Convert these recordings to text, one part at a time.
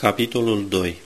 Capitolul 2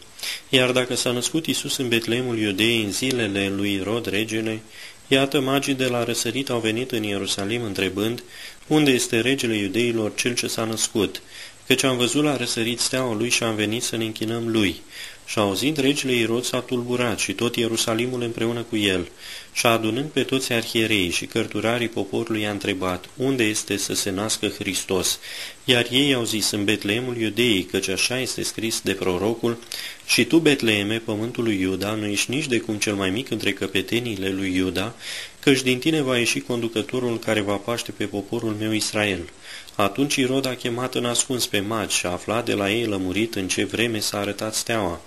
Iar dacă s-a născut Isus în Betleemul Iudeii în zilele lui Rod regele, iată magii de la răsărit au venit în Ierusalim întrebând, unde este regele iudeilor cel ce s-a născut? Căci am văzut la răsărit steaua lui și am venit să ne închinăm lui. Și auzind regele Irod s-a tulburat și tot Ierusalimul împreună cu el. Și adunând pe toți arhiereii și cărturarii poporului i-a întrebat, unde este să se nască Hristos? Iar ei au zis, în Betleemul Iudeii, căci așa este scris de prorocul, și tu, Betleeme, pământul lui Iuda, nu ești nici de cum cel mai mic între căpeteniile lui Iuda, căci din tine va ieși conducătorul care va paște pe poporul meu Israel. Atunci Irod a chemat în ascuns pe magi și a aflat de la ei lămurit în ce vreme s-a arătat steaua.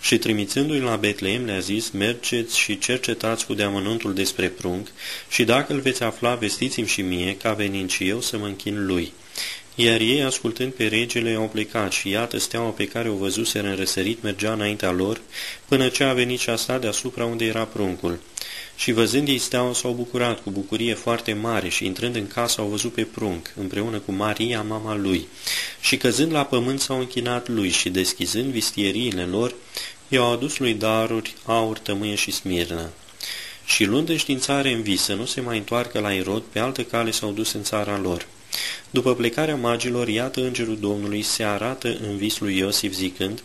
Și trimițându-i la Betleem le-a zis, mergeți și cercetați cu deamănuntul despre prunc și dacă îl veți afla, vestiți-mi și mie, ca venind și eu să mă închin lui. Iar ei, ascultând pe regele, au plecat și iată steaua pe care o văzuseră în răsărit mergea înaintea lor, până ce a venit și a stat deasupra unde era pruncul. Și văzând ei steaua s-au bucurat cu bucurie foarte mare și intrând în casă au văzut pe prunc, împreună cu Maria, mama lui. Și căzând la pământ s-au închinat lui și deschizând vistieriile lor, i-au adus lui daruri, aur, tămâie și smirnă. Și luând înștiințare în vis să nu se mai întoarcă la Irod, pe altă cale s-au dus în țara lor. După plecarea magilor, iată îngerul Domnului se arată în vis lui Iosif zicând,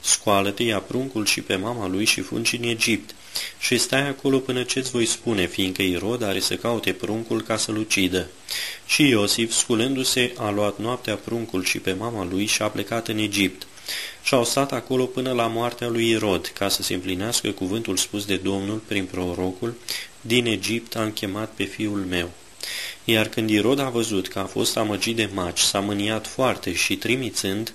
Scoală-te, ia pruncul și pe mama lui și fungi în Egipt, și stai acolo până ce-ți voi spune, fiindcă Irod are să caute pruncul ca să-l ucidă. Și Iosif, sculându-se, a luat noaptea pruncul și pe mama lui și a plecat în Egipt. Și au stat acolo până la moartea lui Irod, ca să se împlinească cuvântul spus de Domnul prin prorocul, din Egipt am chemat pe fiul meu. Iar când Irod a văzut că a fost amăgit de maci, s-a mâniat foarte și trimițând,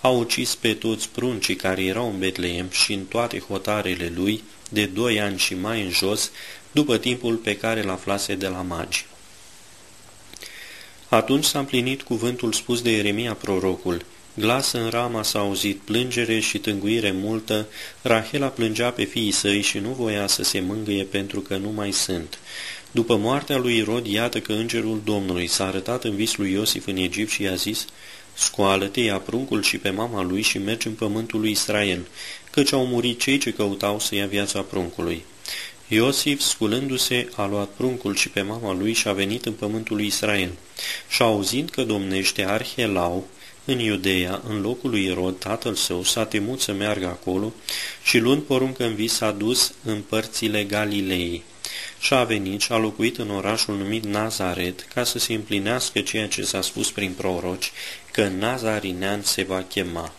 a ucis pe toți pruncii care erau în Betleem și în toate hotarele lui, de doi ani și mai în jos, după timpul pe care l-aflase de la magi. Atunci s-a împlinit cuvântul spus de Ieremia prorocul. Glas în rama s-a auzit plângere și tânguire multă, Rahela plângea pe fiii săi și nu voia să se mângâie pentru că nu mai sunt. După moartea lui Irod, iată că îngerul Domnului s-a arătat în vis lui Iosif în Egipt și i-a zis, Scoală-te, ia pruncul și pe mama lui și mergi în pământul lui Israel, căci au murit cei ce căutau să ia viața pruncului. Iosif, sculându-se, a luat pruncul și pe mama lui și a venit în pământul lui Israel. Și auzind că domnește Arhelau, în Iudeea, în locul lui Irod, tatăl său, s-a temut să meargă acolo și luând poruncă în vis a dus în părțile Galilei. Și a venit și a locuit în orașul numit Nazaret, ca să se împlinească ceea ce s-a spus prin proroci, că Nazarinean se va chema.